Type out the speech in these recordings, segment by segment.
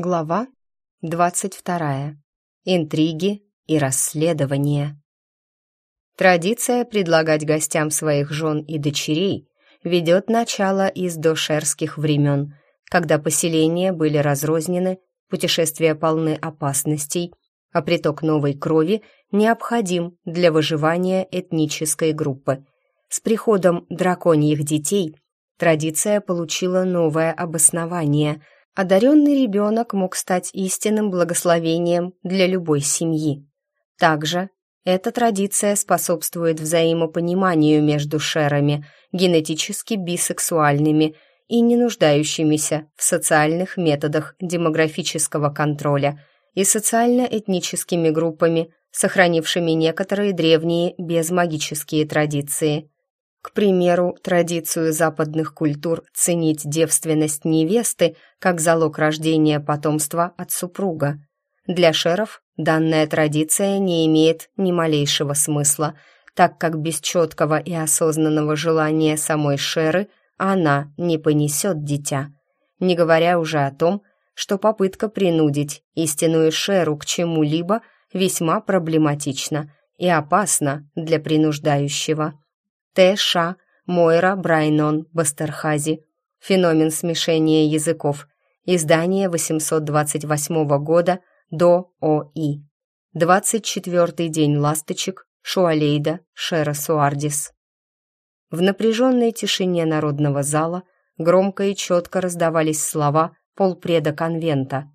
Глава 22. Интриги и расследования. Традиция предлагать гостям своих жен и дочерей ведет начало из дошерских времен, когда поселения были разрознены, путешествия полны опасностей, а приток новой крови необходим для выживания этнической группы. С приходом драконьих детей традиция получила новое обоснование – одаренный ребенок мог стать истинным благословением для любой семьи. Также эта традиция способствует взаимопониманию между шерами, генетически бисексуальными и не нуждающимися в социальных методах демографического контроля и социально-этническими группами, сохранившими некоторые древние безмагические традиции. К примеру, традицию западных культур ценить девственность невесты как залог рождения потомства от супруга. Для шеров данная традиция не имеет ни малейшего смысла, так как без четкого и осознанного желания самой шеры она не понесет дитя. Не говоря уже о том, что попытка принудить истинную шеру к чему-либо весьма проблематична и опасна для принуждающего. Т. Ш. Мойра Брайнон Бастерхази. Феномен смешения языков. Издание 828 года до ОИ. 24-й день ласточек Шуалейда Шера Суардис. В напряженной тишине народного зала громко и четко раздавались слова полпреда конвента.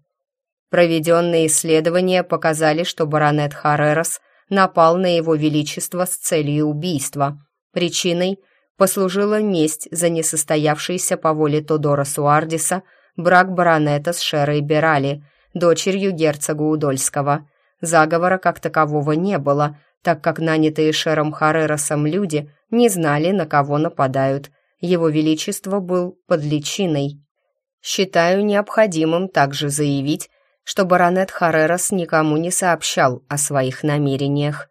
Проведенные исследования показали, что баронет Харерос напал на его величество с целью убийства – Причиной послужила месть за несостоявшийся по воле Тодора Суардиса брак баронета с Шерой Берали, дочерью герцога Удольского. Заговора как такового не было, так как нанятые Шером Хареросом люди не знали, на кого нападают. Его Величество был под личиной. Считаю необходимым также заявить, что баронет Харерос никому не сообщал о своих намерениях.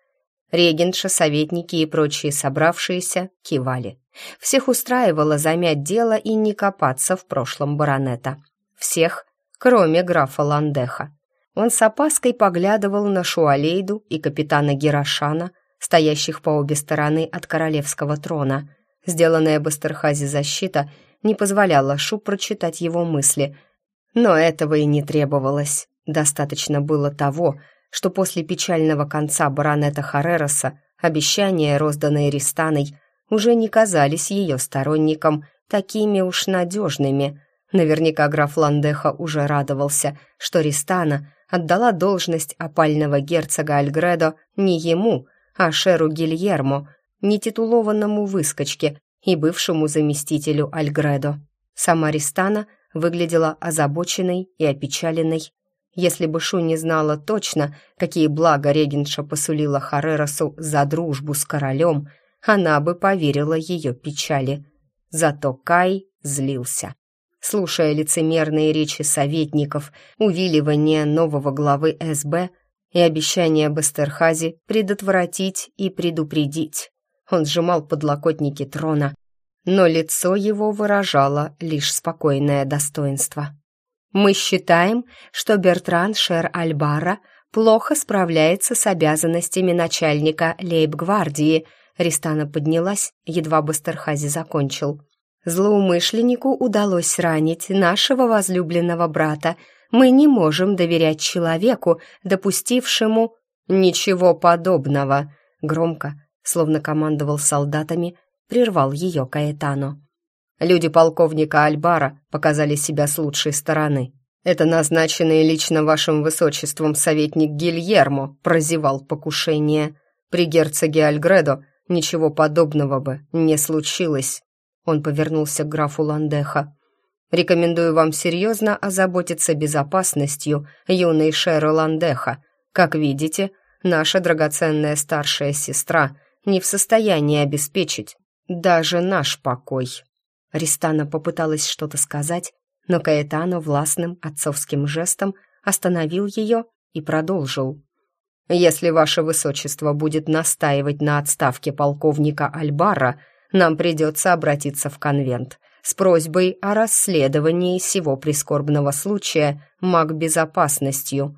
Регенша, советники и прочие собравшиеся кивали. Всех устраивало замять дело и не копаться в прошлом баронета. Всех, кроме графа Ландеха. Он с опаской поглядывал на Шуалейду и капитана Герошана, стоящих по обе стороны от королевского трона. Сделанная Бастерхази защита не позволяла Шу прочитать его мысли, но этого и не требовалось. Достаточно было того, что после печального конца баронета Харероса обещания, розданные Ристаной, уже не казались ее сторонникам такими уж надежными. Наверняка граф Ландеха уже радовался, что Ристана отдала должность опального герцога Альгредо не ему, а Шеру Гильермо, нетитулованному выскочке и бывшему заместителю Альгредо. Сама Ристана выглядела озабоченной и опечаленной, если бы Шу не знала точно, какие блага регенша посулила Хареросу за дружбу с королем, она бы поверила ее печали. Зато Кай злился. Слушая лицемерные речи советников, увиливание нового главы СБ и обещание Бастерхази предотвратить и предупредить, он сжимал подлокотники трона, но лицо его выражало лишь спокойное достоинство. Мы считаем, что Бертран Шер-Альбара плохо справляется с обязанностями начальника лейб-гвардии. Ристана поднялась, едва Бастерхази закончил. Злоумышленнику удалось ранить нашего возлюбленного брата. Мы не можем доверять человеку, допустившему ничего подобного. Громко, словно командовал солдатами, прервал ее Каэтано. Люди полковника Альбара показали себя с лучшей стороны. Это назначенный лично вашим высочеством советник Гильермо прозевал покушение. При герцоге Альгредо ничего подобного бы не случилось. Он повернулся к графу Ландеха. Рекомендую вам серьезно озаботиться безопасностью юной Шеры Ландеха. Как видите, наша драгоценная старшая сестра не в состоянии обеспечить даже наш покой. Ристана попыталась что-то сказать, но Каэтано властным отцовским жестом остановил ее и продолжил. «Если ваше высочество будет настаивать на отставке полковника Альбара, нам придется обратиться в конвент с просьбой о расследовании сего прискорбного случая маг безопасностью.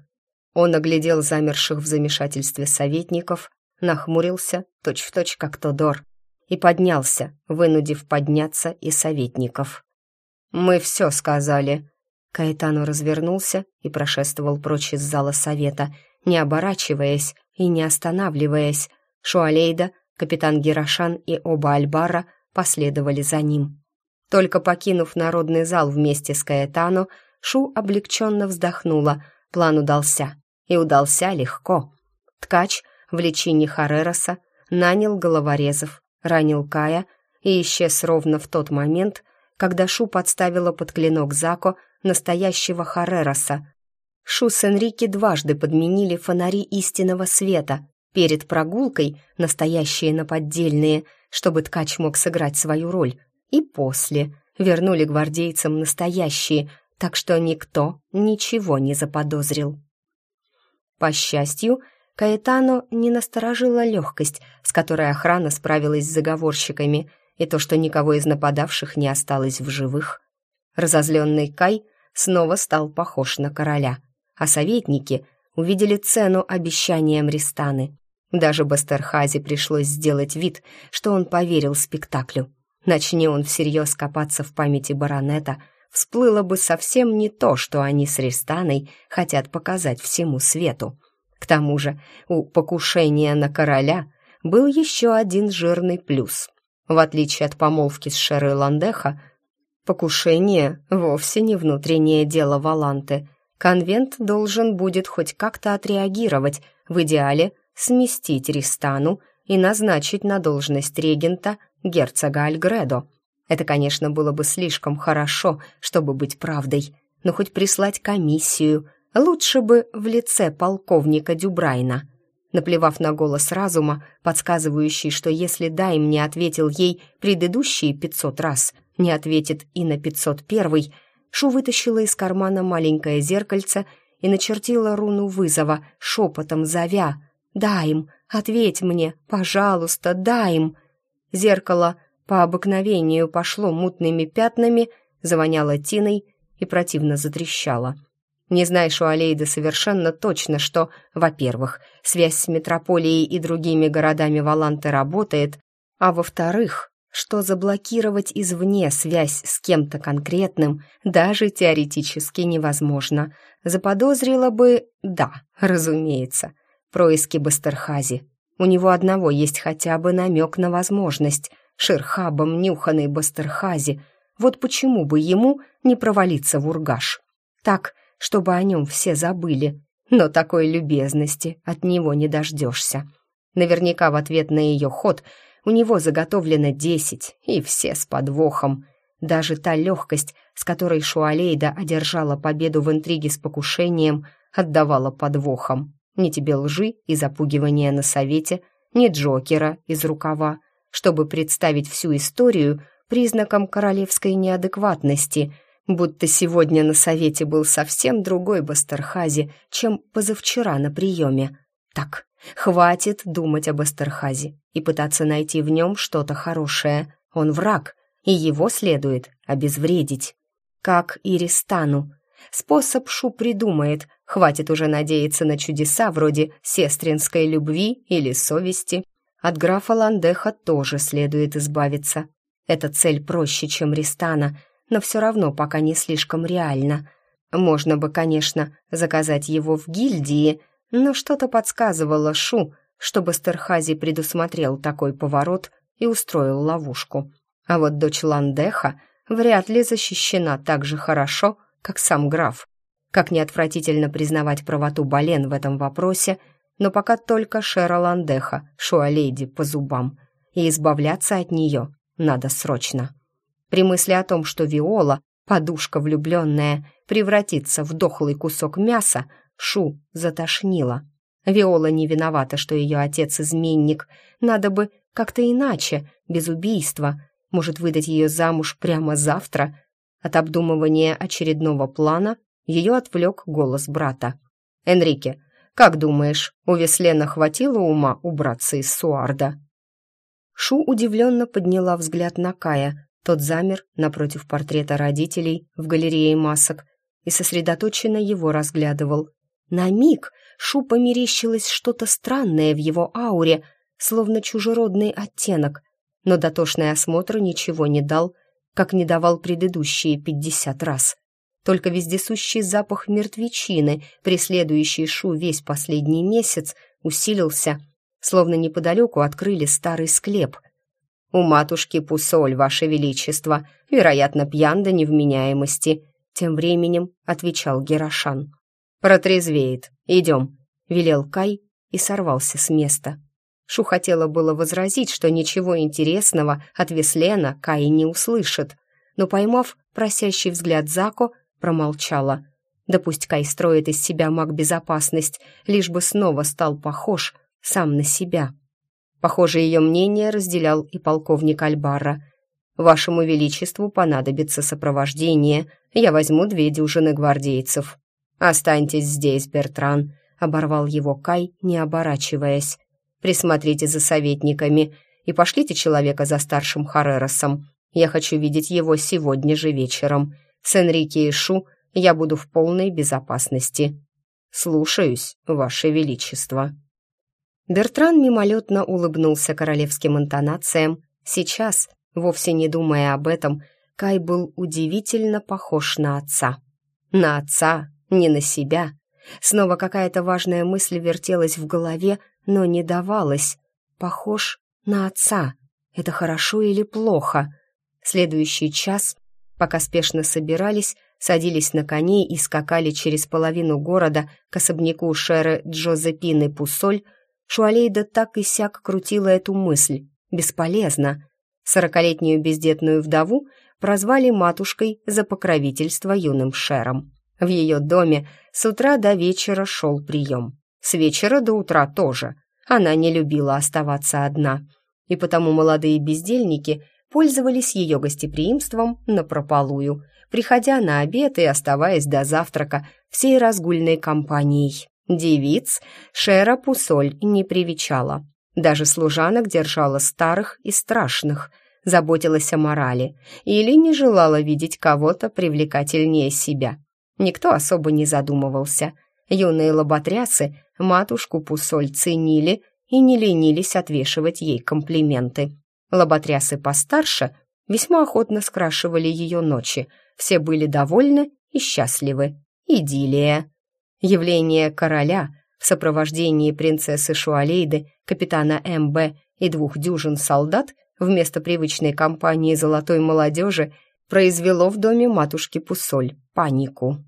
Он оглядел замерших в замешательстве советников, нахмурился, точь-в-точь как Тодор, и поднялся, вынудив подняться и советников. «Мы все сказали». Каэтану развернулся и прошествовал прочь из зала совета, не оборачиваясь и не останавливаясь. Шуалейда, капитан Герошан и оба Альбара последовали за ним. Только покинув народный зал вместе с Каэтану, Шу облегченно вздохнула. План удался. И удался легко. Ткач в личине Харероса нанял головорезов, ранил Кая и исчез ровно в тот момент, когда Шу подставила под клинок Зако настоящего Харероса. Шу с Энрике дважды подменили фонари истинного света. Перед прогулкой настоящие на поддельные, чтобы ткач мог сыграть свою роль. И после вернули гвардейцам настоящие, так что никто ничего не заподозрил. По счастью, Каэтано не насторожила легкость, с которой охрана справилась с заговорщиками, и то, что никого из нападавших не осталось в живых. Разозленный Кай снова стал похож на короля, а советники увидели цену обещаниям Ристаны. Даже Бастерхазе пришлось сделать вид, что он поверил спектаклю. Начни он всерьез копаться в памяти баронета, всплыло бы совсем не то, что они с Ристаной хотят показать всему свету. К тому же у покушения на короля был еще один жирный плюс. В отличие от помолвки с Шерой Ландеха, покушение вовсе не внутреннее дело Валанты. Конвент должен будет хоть как-то отреагировать, в идеале сместить Ристану и назначить на должность регента герцога Альгредо. Это, конечно, было бы слишком хорошо, чтобы быть правдой, но хоть прислать комиссию, Лучше бы в лице полковника Дюбрайна. Наплевав на голос разума, подсказывающий, что если Дайм не ответил ей предыдущие пятьсот раз, не ответит и на пятьсот первый, Шу вытащила из кармана маленькое зеркальце и начертила руну вызова, шепотом зовя «Дайм, ответь мне, пожалуйста, Дайм!» Зеркало по обыкновению пошло мутными пятнами, завоняло тиной и противно затрещало — не знаешь у Алейды совершенно точно, что, во-первых, связь с метрополией и другими городами Валанты работает, а во-вторых, что заблокировать извне связь с кем-то конкретным даже теоретически невозможно. Заподозрила бы, да, разумеется, происки Бастерхази. У него одного есть хотя бы намек на возможность. Шерхабом нюханный Бастерхази. Вот почему бы ему не провалиться в ургаш? Так, чтобы о нем все забыли, но такой любезности от него не дождешься. Наверняка в ответ на ее ход у него заготовлено десять, и все с подвохом. Даже та легкость, с которой Шуалейда одержала победу в интриге с покушением, отдавала подвохом. Ни тебе лжи и запугивания на совете, ни Джокера из рукава, чтобы представить всю историю признаком королевской неадекватности — будто сегодня на совете был совсем другой Бастерхази, чем позавчера на приеме. Так, хватит думать об Бастерхазе и пытаться найти в нем что-то хорошее. Он враг, и его следует обезвредить. Как и Ристану. Способ Шу придумает, хватит уже надеяться на чудеса вроде сестринской любви или совести. От графа Ландеха тоже следует избавиться. Эта цель проще, чем Ристана — но все равно пока не слишком реально. Можно бы, конечно, заказать его в гильдии, но что-то подсказывало Шу, чтобы Стерхази предусмотрел такой поворот и устроил ловушку. А вот дочь Ландеха вряд ли защищена так же хорошо, как сам граф. Как неотвратительно признавать правоту Бален в этом вопросе, но пока только Шера Ландеха, Шуалейди по зубам, и избавляться от нее надо срочно. При мысли о том, что Виола, подушка влюбленная, превратится в дохлый кусок мяса, Шу затошнила. Виола не виновата, что ее отец изменник. Надо бы как-то иначе, без убийства. Может, выдать ее замуж прямо завтра? От обдумывания очередного плана ее отвлек голос брата. «Энрике, как думаешь, у Веслена хватило ума убраться из Суарда?» Шу удивленно подняла взгляд на Кая, Тот замер напротив портрета родителей в галерее масок и сосредоточенно его разглядывал. На миг Шу померещилось что-то странное в его ауре, словно чужеродный оттенок, но дотошный осмотр ничего не дал, как не давал предыдущие пятьдесят раз. Только вездесущий запах мертвечины, преследующий Шу весь последний месяц, усилился, словно неподалеку открыли старый склеп. «У матушки Пусоль, ваше величество, вероятно, пьян до невменяемости», тем временем отвечал Герашан. «Протрезвеет. Идем», — велел Кай и сорвался с места. Шу хотела было возразить, что ничего интересного от Веслена Кай не услышит, но, поймав просящий взгляд Зако, промолчала. Да пусть Кай строит из себя маг безопасность, лишь бы снова стал похож сам на себя. Похоже, ее мнение разделял и полковник Альбара. «Вашему Величеству понадобится сопровождение. Я возьму две дюжины гвардейцев». «Останьтесь здесь, Бертран», — оборвал его Кай, не оборачиваясь. «Присмотрите за советниками и пошлите человека за старшим Хареросом. Я хочу видеть его сегодня же вечером. С Энрике и Шу я буду в полной безопасности. Слушаюсь, Ваше Величество». Бертран мимолетно улыбнулся королевским интонациям. Сейчас, вовсе не думая об этом, Кай был удивительно похож на отца. На отца, не на себя. Снова какая-то важная мысль вертелась в голове, но не давалась. Похож на отца. Это хорошо или плохо? Следующий час пока спешно собирались, садились на коней и скакали через половину города к особняку Шеры Джозепины Пусоль, Шуалейда так и сяк крутила эту мысль. Бесполезно. Сорокалетнюю бездетную вдову прозвали матушкой за покровительство юным Шером. В ее доме с утра до вечера шел прием. С вечера до утра тоже. Она не любила оставаться одна. И потому молодые бездельники пользовались ее гостеприимством напропалую, приходя на обед и оставаясь до завтрака всей разгульной компанией. Девиц Шера Пусоль не привечала. Даже служанок держала старых и страшных, заботилась о морали или не желала видеть кого-то привлекательнее себя. Никто особо не задумывался. Юные лоботрясы матушку Пусоль ценили и не ленились отвешивать ей комплименты. Лоботрясы постарше весьма охотно скрашивали ее ночи. Все были довольны и счастливы. Идиллия. Явление короля в сопровождении принцессы Шуалейды, капитана МБ и двух дюжин солдат вместо привычной компании золотой молодежи произвело в доме матушки Пусоль панику.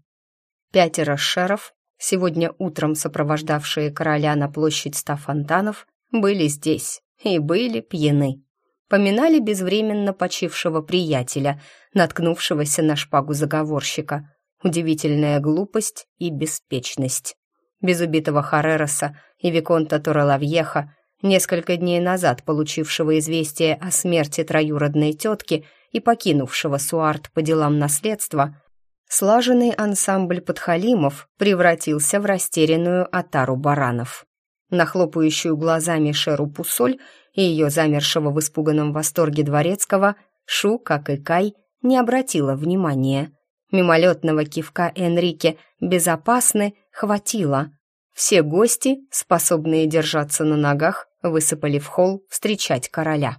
Пятеро шеров, сегодня утром сопровождавшие короля на площадь ста фонтанов, были здесь и были пьяны поминали безвременно почившего приятеля, наткнувшегося на шпагу заговорщика. Удивительная глупость и беспечность. Без убитого Харероса и Виконта Торелавьеха, несколько дней назад получившего известие о смерти троюродной тетки и покинувшего Суарт по делам наследства, слаженный ансамбль подхалимов превратился в растерянную отару баранов. На хлопающую глазами Шеру Пусоль и ее замершего в испуганном восторге дворецкого, Шу, как и Кай, не обратила внимания. Мимолетного кивка Энрике «безопасны» хватило. Все гости, способные держаться на ногах, высыпали в холл встречать короля.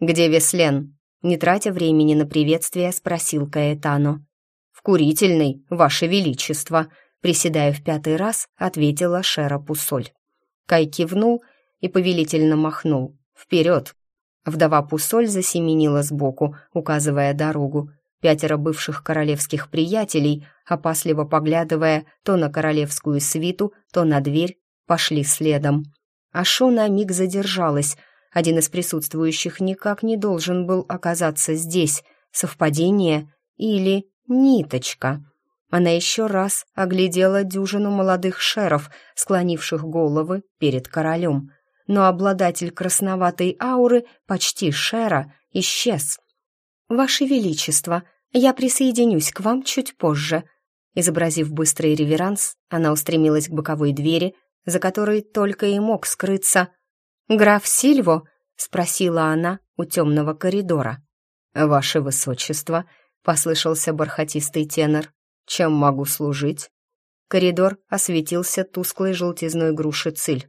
«Где Веслен?» Не тратя времени на приветствие, спросил Каэтано. «В курительной, ваше величество», приседая в пятый раз, ответила Шера Пусоль. Кай кивнул и повелительно махнул. «Вперед!» Вдова Пусоль засеменила сбоку, указывая дорогу. Пятеро бывших королевских приятелей, опасливо поглядывая то на королевскую свиту, то на дверь, пошли следом. Ашо на миг задержалась. Один из присутствующих никак не должен был оказаться здесь. Совпадение или ниточка. Она еще раз оглядела дюжину молодых шеров, склонивших головы перед королем — но обладатель красноватой ауры, почти Шера, исчез. «Ваше Величество, я присоединюсь к вам чуть позже». Изобразив быстрый реверанс, она устремилась к боковой двери, за которой только и мог скрыться. «Граф Сильво?» — спросила она у темного коридора. «Ваше высочество», — послышался бархатистый тенор, — «чем могу служить?» Коридор осветился тусклой желтизной груши циль.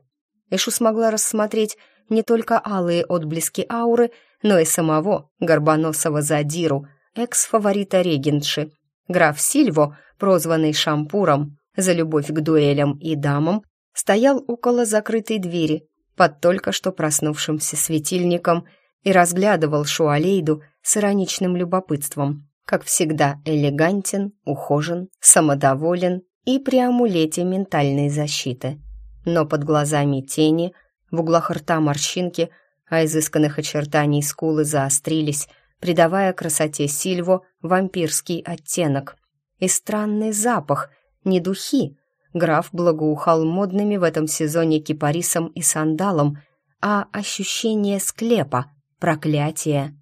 Эшу смогла рассмотреть не только алые отблески ауры, но и самого горбоносого задиру, экс-фаворита регенши. Граф Сильво, прозванный Шампуром за любовь к дуэлям и дамам, стоял около закрытой двери под только что проснувшимся светильником и разглядывал Шуалейду с ироничным любопытством. Как всегда, элегантен, ухожен, самодоволен и при амулете ментальной защиты. Но под глазами тени, в углах рта морщинки, а изысканных очертаний скулы заострились, придавая красоте Сильво вампирский оттенок. И странный запах, не духи, граф благоухал модными в этом сезоне кипарисом и сандалом, а ощущение склепа, проклятие.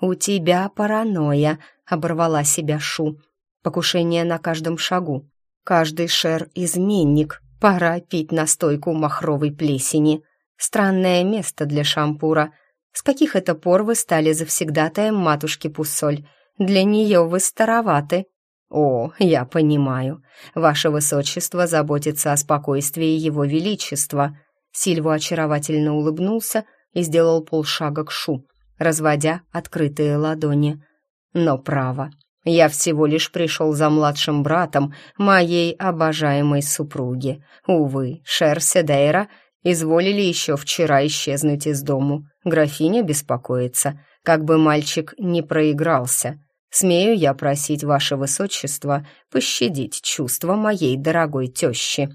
«У тебя паранойя», — оборвала себя Шу. «Покушение на каждом шагу. Каждый шер — изменник. Пора пить настойку махровой плесени. Странное место для шампура. С каких это пор вы стали завсегдатаем матушки Пуссоль? Для нее вы староваты». «О, я понимаю. Ваше высочество заботится о спокойствии его величества». Сильва очаровательно улыбнулся и сделал полшага к Шу, разводя открытые ладони. «Но право, я всего лишь пришел за младшим братом моей обожаемой супруги. Увы, Шер Седейра изволили еще вчера исчезнуть из дому. Графиня беспокоится, как бы мальчик не проигрался». Смею я просить ваше высочество пощадить чувства моей дорогой тещи».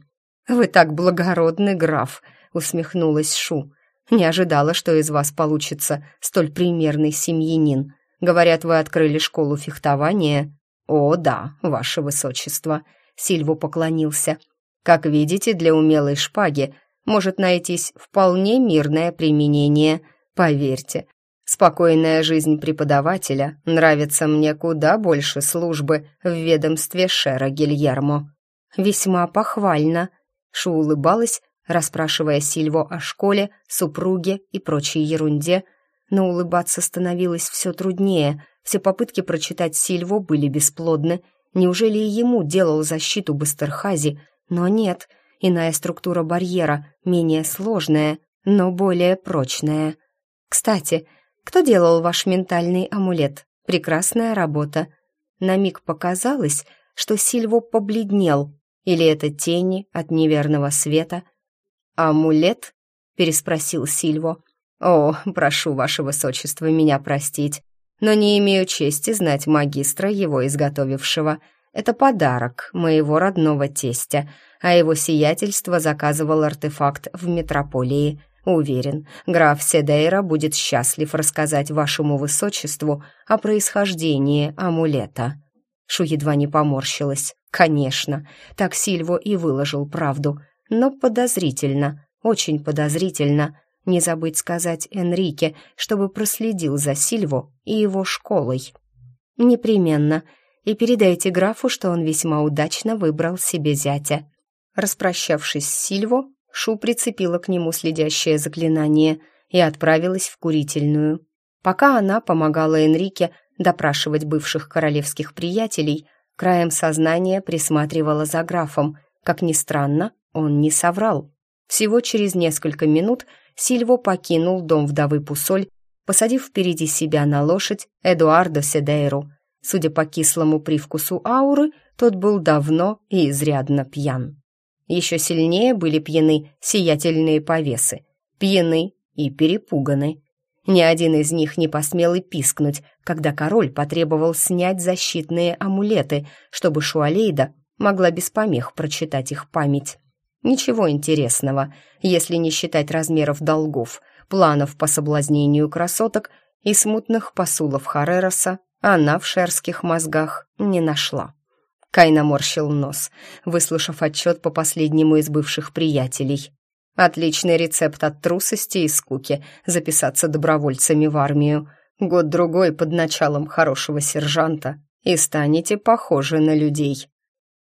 «Вы так благородный граф», — усмехнулась Шу. «Не ожидала, что из вас получится столь примерный семьянин. Говорят, вы открыли школу фехтования». «О, да, ваше высочество», — Сильву поклонился. «Как видите, для умелой шпаги может найтись вполне мирное применение. Поверьте, Спокойная жизнь преподавателя нравится мне куда больше службы в ведомстве Шера Гильермо. Весьма похвально. Шу улыбалась, расспрашивая Сильво о школе, супруге и прочей ерунде, но улыбаться становилось все труднее. Все попытки прочитать Сильво были бесплодны. Неужели и ему делал защиту Бастерхази? Но нет, иная структура барьера, менее сложная, но более прочная. Кстати, кто делал ваш ментальный амулет? Прекрасная работа. На миг показалось, что Сильво побледнел, или это тени от неверного света. «Амулет?» — переспросил Сильво. «О, прошу, ваше высочество, меня простить, но не имею чести знать магистра, его изготовившего. Это подарок моего родного тестя, а его сиятельство заказывал артефакт в метрополии. Уверен, граф Седейра будет счастлив рассказать вашему высочеству о происхождении амулета». Шу едва не поморщилась. «Конечно, так Сильво и выложил правду, но подозрительно, очень подозрительно. Не забыть сказать Энрике, чтобы проследил за Сильво и его школой». «Непременно. И передайте графу, что он весьма удачно выбрал себе зятя». Распрощавшись с Сильво, Шу прицепила к нему следящее заклинание и отправилась в курительную. Пока она помогала Энрике допрашивать бывших королевских приятелей, краем сознания присматривала за графом. Как ни странно, он не соврал. Всего через несколько минут Сильво покинул дом вдовы Пусоль, посадив впереди себя на лошадь Эдуардо Седейру. Судя по кислому привкусу ауры, тот был давно и изрядно пьян. Еще сильнее были пьяны сиятельные повесы, пьяны и перепуганы. Ни один из них не посмел и пискнуть, когда король потребовал снять защитные амулеты, чтобы Шуалейда могла без помех прочитать их память. Ничего интересного, если не считать размеров долгов, планов по соблазнению красоток и смутных посулов Харероса, она в шерских мозгах не нашла. Кай наморщил нос, выслушав отчет по последнему из бывших приятелей. Отличный рецепт от трусости и скуки записаться добровольцами в армию. Год-другой под началом хорошего сержанта, и станете похожи на людей.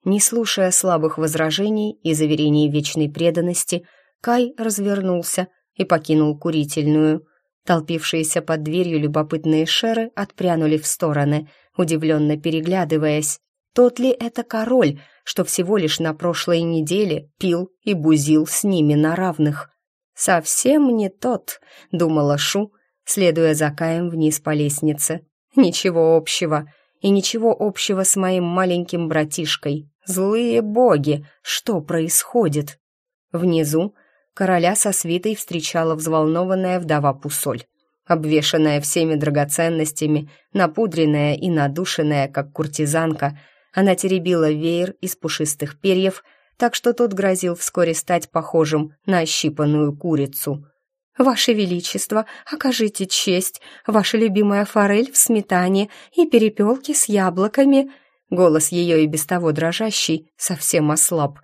Не слушая слабых возражений и заверений вечной преданности, Кай развернулся и покинул курительную. Толпившиеся под дверью любопытные шеры отпрянули в стороны, удивленно переглядываясь. Тот ли это король, что всего лишь на прошлой неделе пил и бузил с ними на равных? «Совсем не тот», — думала Шу, следуя за Каем вниз по лестнице. «Ничего общего. И ничего общего с моим маленьким братишкой. Злые боги! Что происходит?» Внизу короля со свитой встречала взволнованная вдова Пусоль. Обвешанная всеми драгоценностями, напудренная и надушенная, как куртизанка, она теребила веер из пушистых перьев, так что тот грозил вскоре стать похожим на ощипанную курицу. «Ваше Величество, окажите честь, ваша любимая форель в сметане и перепелки с яблоками». Голос ее и без того дрожащий совсем ослаб.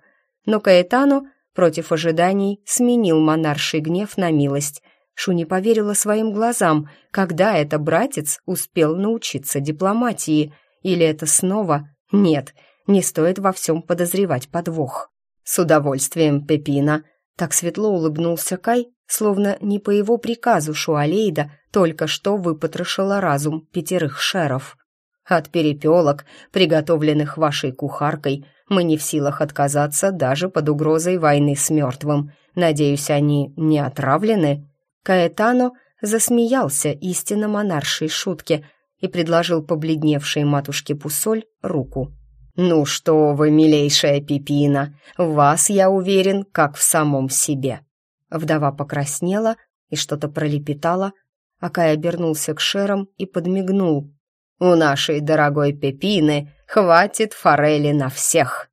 Но Каэтану против ожиданий сменил монарший гнев на милость. Шуни поверила своим глазам, когда это братец успел научиться дипломатии. Или это снова? Нет, не стоит во всем подозревать подвох. С удовольствием, Пепина. Так светло улыбнулся Кай, словно не по его приказу Шуалейда только что выпотрошила разум пятерых шеров. От перепелок, приготовленных вашей кухаркой, мы не в силах отказаться даже под угрозой войны с мертвым. Надеюсь, они не отравлены?» Каэтано засмеялся истинно монаршей шутке и предложил побледневшей матушке Пусоль руку. «Ну что вы, милейшая Пипина, вас, я уверен, как в самом себе». Вдова покраснела и что-то пролепетала, а Кай обернулся к Шерам и подмигнул. «У нашей дорогой Пепины хватит форели на всех!»